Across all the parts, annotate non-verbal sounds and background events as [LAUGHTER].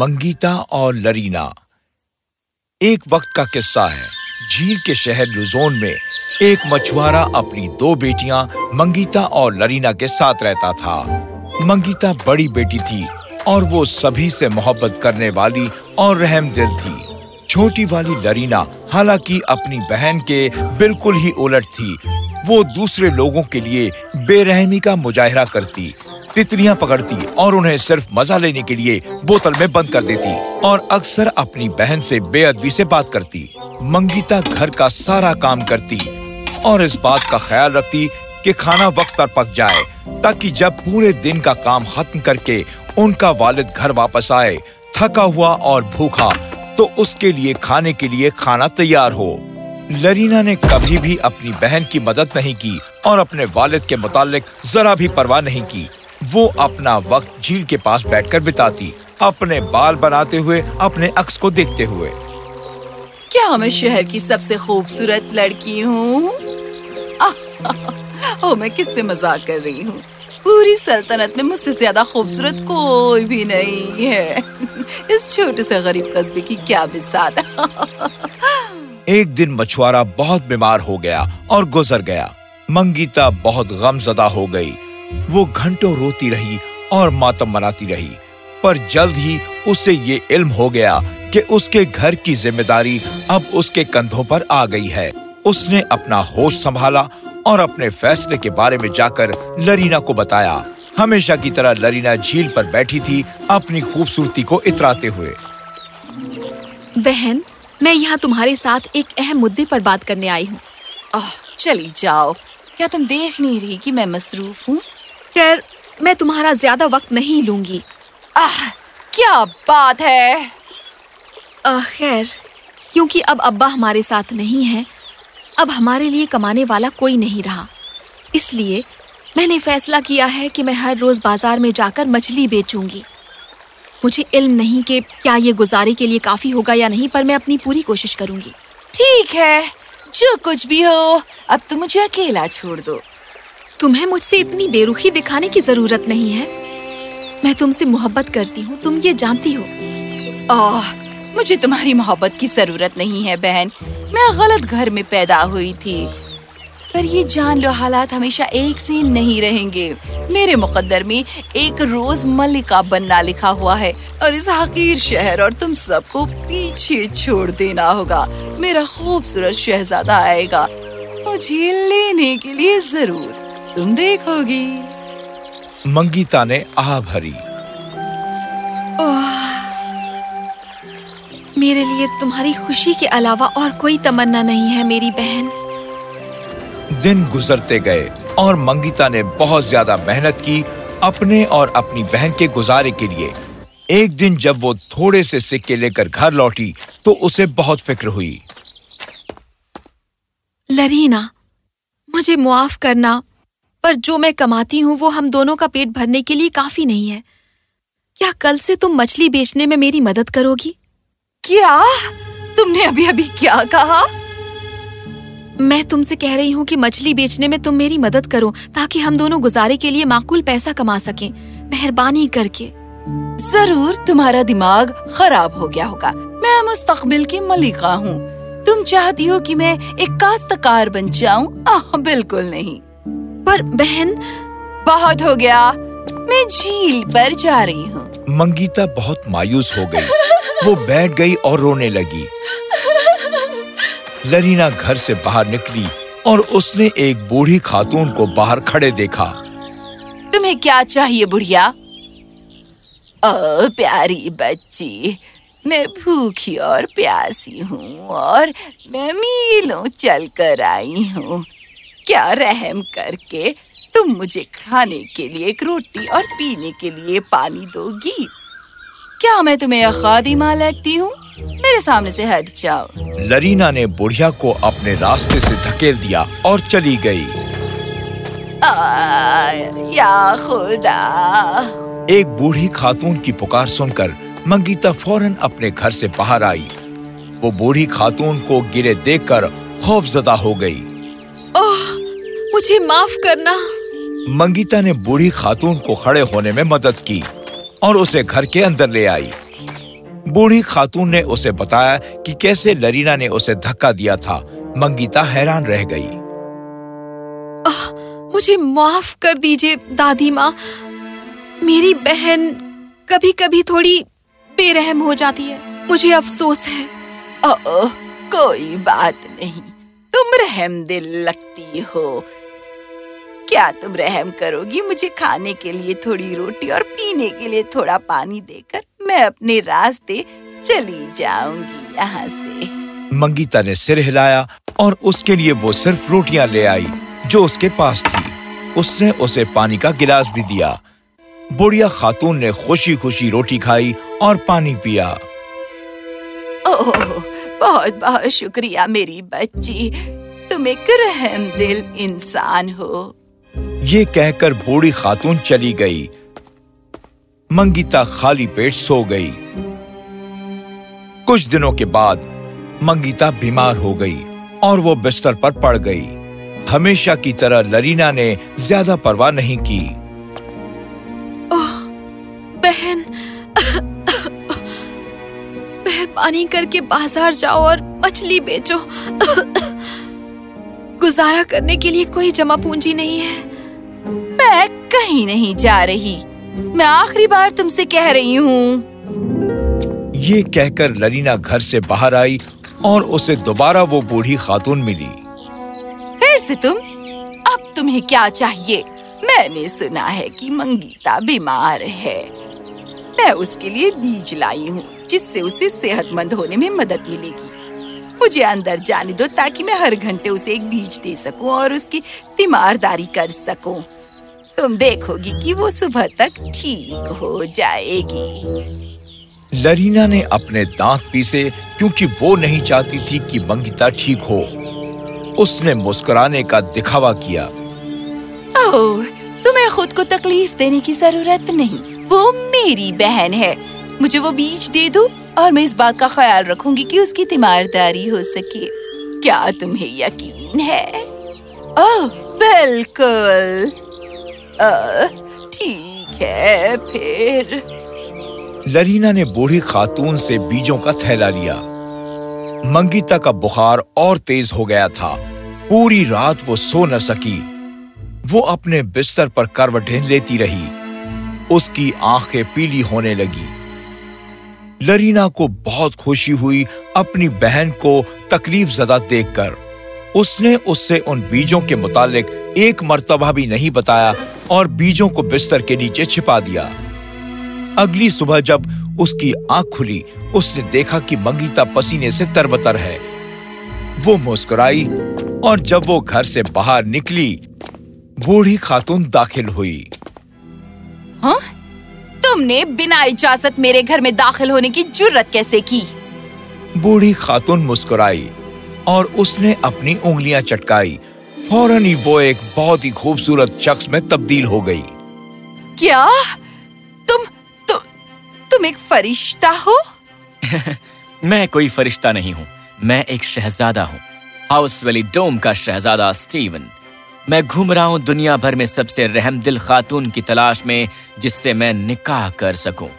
मंगीता और लरीना। एक वक्त का किस्सा है। झील के शहर लुजोन में एक मछुआरा अपनी दो बेटियाँ मंगीता और लरीना के साथ रहता था। मंगीता बड़ी बेटी थी और वो सभी से मोहब्बत करने वाली और रहम दिल थी। छोटी वाली लरीना हालाँकि अपनी बहन के बिल्कुल ही उलट थी। वो दूसरे लोगों के लिए बेरहमी का मुजाहरा करती तितलियाँ पकड़ती और उन्हें सिर्फ़ मज़ा लेने के लिए बोतल में बंद कर देती और अक्सर अपनी बहन से बेअदबी से बात करती। मंगीता घर का सारा काम करती और इस बात का ख्याल रखती कि खाना वक्त पर पक जाए, ताकि जब पूरे दिन का काम खत्म करके उनका वालिद घर वापस आए, थका हुआ और भूखा तो उसके लिए खाने के लिए खाना तैयार हो। लरीना ने कभी भी अपनी बहन की मदद नहीं की और अपने वालिद के मुतालिक जरा भी परवाह नहीं की। वो अपना वक्त झील के पास बैठकर बिताती अपने बाल बनाते हुए अपने अक्स को देखते हुए। क्या मैं शहर की सबसे खूबसूरत लड़की हूँ? [LAUGHS] ओ मैं किससे मज़ाक कर रही हूँ? पूरी सल्तनत में मुझसे ज़्यादा खूबसूरत कोई भी नहीं है। [LAUGHS] इस छोटे से गरीब कस्बे की क्या बिसात [LAUGHS] एक दिन मछुआरा बहुत बीमार हो गया और गुजर गया। मंगीता बहुत गमजदा हो गई। वो घंटों रोती रही और मातम मनाती रही। पर जल्द ही उसे ये इल्म हो गया कि उसके घर की ज़िम्मेदारी अब उसके कंधों पर आ गई है। उसने अपना होश संभाला और अपने फैसले के बारे में जाकर लरीना को बताया। हमेशा की तरह लरीना झील पर बैठी थी अपनी खूबसूरती को इतराते हुए। बहन मैं यहाँ तुम्हारे साथ एक अहम मुद्दे पर बात करने आई हूँ। चली जाओ। क्या तुम देख नहीं रही कि मैं मसरूफ हूँ? खैर मैं तुम्हारा ज़्यादा वक्त नहीं लूँगी। आह, क्या बात है। खैर क्योंकि अब अब्बा हमारे साथ नहीं है अब हमारे लिए कमाने वाला कोई नहीं रहा। इसलिए मैंने फैसला किया है कि मैं हर रोज बाज़ार में जाकर मछली बेचूँगी। मुझे इल्म नहीं कि क्या ये गुजारे के लिए काफ़ी होगा या नहीं पर मैं अपनी पूरी कोशिश करूँगी। ठीक है जो कुछ भी हो अब तुम मुझे अकेला छोड़ दो। तुम्हें मुझसे इतनी बेरुखी दिखाने की ज़रूरत नहीं है। मैं तुमसे मोहब्बत करती हूँ तुम ये जानती हो। आह, मुझे तुम्हारी मोहब्बत की ज़रूरत नहीं है बहन। मैं गलत घर में पैदा हुई थी। पर ये जान लो हालात हमेशा एक से नहीं रहेंगे। मेरे मुकद्दर में एक रोज मलिका बनना लिखा हुआ है और इस हकीर शहर और तुम सबको पीछे छोड़ देना होगा। मेरा खूबसूरत शहजादा आएगा। मुझे लेने के लिए ज़रूर। तुम देखोगी मंगीता ने आह भरी। मेरे लिए तुम्हारी खुशी के अलावा और कोई तमन्ना नहीं है मेरी बहन। दिन गुजरते गए और मंगीता ने बहुत ज़्यादा मेहनत की अपने और अपनी बहन के गुजारे के लिए। एक दिन जब वो थोड़े से सिक्के लेकर घर लौटी तो उसे बहुत फ़िक्र हुई। लरीना मुझे मुआफ करना पर जो मैं कमाती हूँ वो हम दोनों का पेट भरने के लिए काफ़ी नहीं है। क्या कल से तुम मछली बेचने में मेरी मदद करोगी? क्या? तुमने अभी अभी क्या कहा? मैं तुमसे कह रही हूँ कि मछली बेचने में तुम मेरी मदद करो ताकि हम दोनों गुजारे के लिए माकूल पैसा कमा सकें। मेहरबानी करके। ज़रूर तुम्हारा दिमाग खराब हो गया होगा। मैं मुस्तकबिल की मलिका हूँ। तुम चाहती हो कि मैं एक काश्तकार बन जाऊँ? बिल्कुल नहीं। पर बहन बहुत हो गया। मैं झील पर जा रही हूँ। मंगीता बहुत मायूस हो गई। वो बैठ गई और रोने लगी। लरीना घर से बाहर निकली और उसने एक बूढ़ी खातून को बाहर खड़े देखा। तुम्हें क्या चाहिए बुढ़िया? ओ प्यारी बच्ची मैं भूखी और प्यासी हूँ और मैं मीलों चल कर आई हूँ। क्या रहम करके तुम मुझे खाने के लिए एक रोटी और पीने के लिए पानी दोगी? क्या मैं तुम्हें खादिमा लगती हूँ? मेरे सामने से हट जाओ। लरीना ने बुढ़िया को अपने रास्ते से धकेल दिया और चली गई। आ, या खुदा। एक बूढ़ी खातून की पुकार सुनकर मंगीता फ़ौरन अपने घर से बाहर आई। वो बूढ़ी खातून को गिरे देखकर खौफजदा हो गई। मुझे माफ़ करना। मंगीता ने बूढ़ी खातून को खड़े होने में मदद की और उसे घर के अंदर ले आई। बूढ़ी खातून ने उसे बताया कि कैसे लरीना ने उसे धक्का दिया था। मंगीता हैरान रह गई। आ, मुझे माफ़ कर दीजिए दादी माँ। मेरी बहन कभी कभी थोड़ी बेरहम हो जाती है। मुझे अफसोस है। ओ, कोई बात नहीं। तुम रहम दिल लगती हो। क्या तुम रहम करोगी? मुझे खाने के लिए थोड़ी रोटी और पीने के लिए थोड़ा पानी देकर मैं अपने रास्ते चली जाऊँगी यहाँ से। मंगीता ने सिर हिलाया और उसके लिए वो सिर्फ़ रोटियाँ ले आई जो उसके पास थी। उसने उसे पानी का गिलास भी दिया। बुढ़िया खातून ने खुशी खुशी रोटी खाई और पानी पिया। ओह बहुत बहुत शुक्रिया मेरी बच्ची। तुम एक रहम दिल इंसान हो। ये कहकर बूढ़ी खातून चली गई। मंगीता खाली पेट सो गई। कुछ दिनों के बाद मंगीता बीमार हो गई और वो बिस्तर पर पड़ गई। हमेशा की तरह लरीना ने ज़्यादा परवाह नहीं की। ओह, बहन। मेहरबानी करके बाज़ार जाओ और मछली बेचो। गुजारा करने के लिए कोई जमा पूंजी नहीं है। मैं कहीं नहीं जा रही। मैं आखिरी बार तुमसे कह रही हूँ। ये कहकर लरीना घर से बाहर आई और उसे दोबारा वो बूढ़ी खातून मिली। फिर से तुम? अब तुम्हें क्या चाहिए? मैंने सुना है कि मंगीता बीमार है। मैं उसके लिए बीज लाई हूँ जिससे उसे सेहतमंद होने में मदद मिलेगी। मुझे अंदर जाने दो ताकि मैं हर घंटे उसे एक बीज दे सकूँ और उसकी तीमारदारी कर सकूँ। तुम देखोगी कि वो सुबह तक ठीक हो जाएगी। लरीना ने अपने दांत पीसे क्योंकि वो नहीं चाहती थी कि मंगिता ठीक हो। उसने मुस्कुराने का दिखावा किया। ओह, तुम्हें खुद को तकलीफ़ देने की ज़रूरत नहीं। वो मेरी बहन है। मुझे वो बीज दे दो और मैं इस बात का ख्याल रखूँगी कि उसकी तीमारदारी हो सके। क्या तुम्हें यकीन है? ओह बिल्कुल। ठीक है, फिर। लरीना ने बूढ़ी खातून से बीजों का थैला लिया। मंगीता का बुखार और तेज हो गया था। पूरी रात वो सो न सकी। वो अपने बिस्तर पर करवटें लेती रही। उसकी आँखें पीली होने लगी। लरीना को बहुत खुशी हुई अपनी बहन को तकलीफ़ जदा देखकर। उसने उससे उन बीजों के मुतालिक एक मर्तबा भी नहीं बताया और बीजों को बिस्तर के नीचे छिपा दिया। अगली सुबह जब उसकी आँख खुली उसने देखा कि मंगीता पसीने से तरबतर है। वो मुस्कुराई और जब वो घर से बाहर निकली बूढ़ी खातून दाखिल हुई। हाँ? तुमने बिना इजाज़त मेरे घर में दाखिल होने की जुर्रत कैसे की? बूढ़ी खातून मुस्कुराई और उसने अपनी उंगलियाँ चटकाई फ़ौरन ही वो एक बहुत ही खूबसूरत शख्स में तब्दील हो गई। क्या? तुम तुम तुम एक फरिश्ता हो? [LAUGHS] मैं कोई फरिश्ता नहीं हूँ। मैं एक शहजादा हूँ। हाउस वैली डोम का शहजादा स्टीवन। मैं घूम रहा हूँ दुनिया भर में सबसे रहमदिल खातून की तलाश में जिससे मैं निकाह कर सकूँ।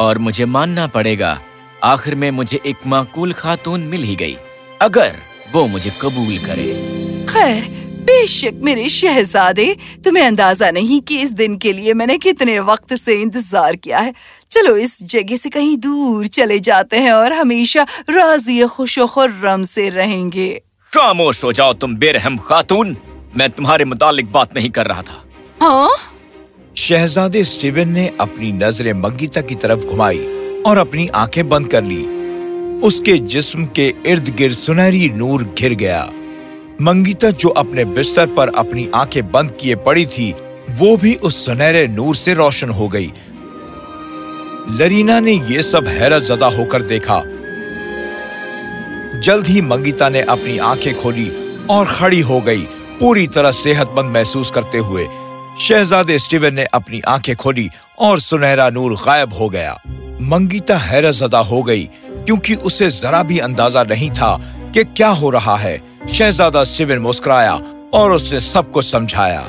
और मुझे मानना पड़ेगा आखिर में मुझे एक माकूल खातून मिल ही गई अगर वो मुझे कबूल करे। खैर बेशक मेरे शहजादे तुम्हें अंदाज़ा नहीं कि इस दिन के लिए मैंने कितने वक्त से इंतज़ार किया है। चलो इस जगह से कहीं दूर चले जाते हैं और हमेशा राज़ी खुश खुर्रम से रहेंगे। खामोश हो जाओ तुम बेरहम खातून। मैं तुम्हारे मुतालिक बात नहीं कर रहा था। हाँ? शहजादे स्टीवन ने अपनी नज़रें मंगीता की तरफ़ घुमाई और अपनी आँखें बंद कर ली। उसके जिस्म के इर्द गिर्द सुनहरी नूर घिर गया। मंगीता जो अपने बिस्तर पर अपनी आँखें बंद किए पड़ी थी, वो भी उस सुनहरे नूर से रोशन हो गई। लरीना ने यह सब हैरत जदा होकर देखा। जल्द ही मंगीता ने अपनी आँखें खोली और खड़ी हो गई, पूरी तरह सेहतमंद महसूस करते हुए। शहजादे स्टीवन ने अपनी आँखें खोली और सुनहरा नूर गायब हो गया। मंगीता हैरत जदा हो गई, क्योंकि उसे जरा भी अंदाज़ा नहीं था कि क्या हो रहा है। शहजादा स्टीवन मुस्कुराया और उसने सब कुछ समझाया।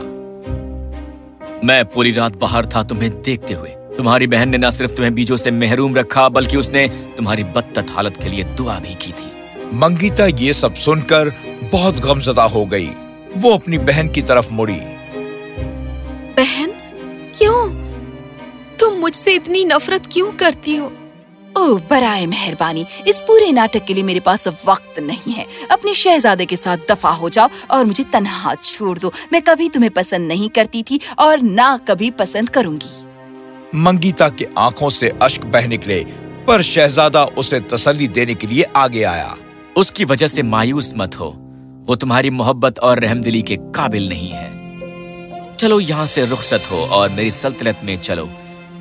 मैं पूरी रात बाहर था तुम्हें देखते हुए। तुम्हारी बहन ने न सिर्फ़ तुम्हें बीजों से महरूम रखा बल्कि उसने तुम्हारी बदत हालत के लिए दुआ भी की थी। मंगीता ये सब सुनकर बहुत गमजदा हो गई। वो अपनी बहन की तरफ़ मुड़ी। बहन क्यों? तुम मुझसे इतनी नफरत क्यों करती हो? ओह बराए मेहरबानी। इस पूरे नाटक के लिए मेरे पास अब वक्त नहीं है। अपने शहजादे के साथ दफ़ा हो जाओ और मुझे तनहा छोड़ दो। मैं कभी तुम्हें पसंद नहीं करती थी और ना कभी पसंद करूँगी। मंगीता के आँखों से अश्क बह निकले पर शहजादा उसे तसल्ली देने के लिए आगे आया। उसकी वजह से मायूस मत हो। वो तुम्हारी मोहब्बत और रहमदिली के काबिल नहीं है। चलो यहाँ से रुखसत हो और मेरी सल्तनत में चलो।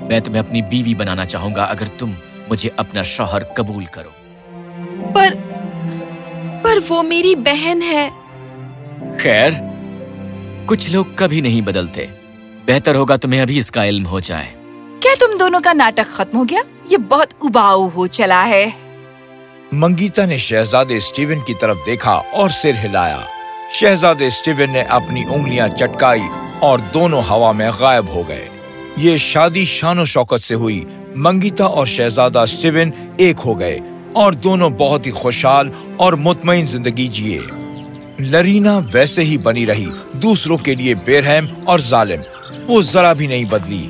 मैं तुम्हें अपनी बीवी बनाना चाहूँगा। अगर तुम मुझे अपना शौहर कबूल करो। पर पर वो मेरी बहन है। खैर कुछ लोग कभी नहीं बदलते। बेहतर होगा तुम्हें अभी इसका इल्म हो जाए। क्या तुम दोनों का नाटक खत्म हो गया? ये बहुत उबाऊ हो चला है। मंगीता ने शहजादे स्टीवन की तरफ़ देखा और सिर हिलाया। शहजादे स्टीवन ने अपनी उंगलियाँ चटकाई और दोनों हवा में गायब हो गए। ये शादी शानो शौकत से हुई। मंगीता और शहजादा स्टीवन एक हो गए और दोनों बहुत ही खुशहाल और मुतमईन ज़िंदगी जिए। लरीना वैसे ही बनी रही, दूसरों के लिए बेरहम और जालिम। वो जरा भी नहीं बदली।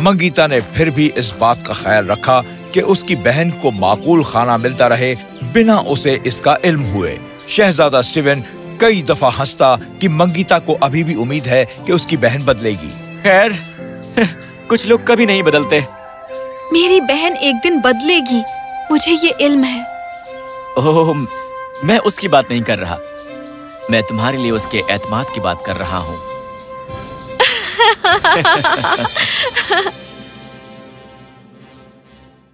मंगीता ने फिर भी इस बात का ख्याल रखा कि उसकी बहन को माकूल खाना मिलता रहे, बिना उसे इसका इल्म हुए। शहजादा स्टीवन कई दफ़ा हंसता कि मंगीता को अभी भी उम्मीद है कि उसकी बहन बदलेगी। खैर [LAUGHS] कुछ लोग कभी नहीं बदलते। मेरी बहन एक दिन बदलेगी। मुझे ये इल्म है। ओह मैं उसकी बात नहीं कर रहा। मैं तुम्हारे लिए उसके एतमाद की बात कर रहा हूँ। [LAUGHS]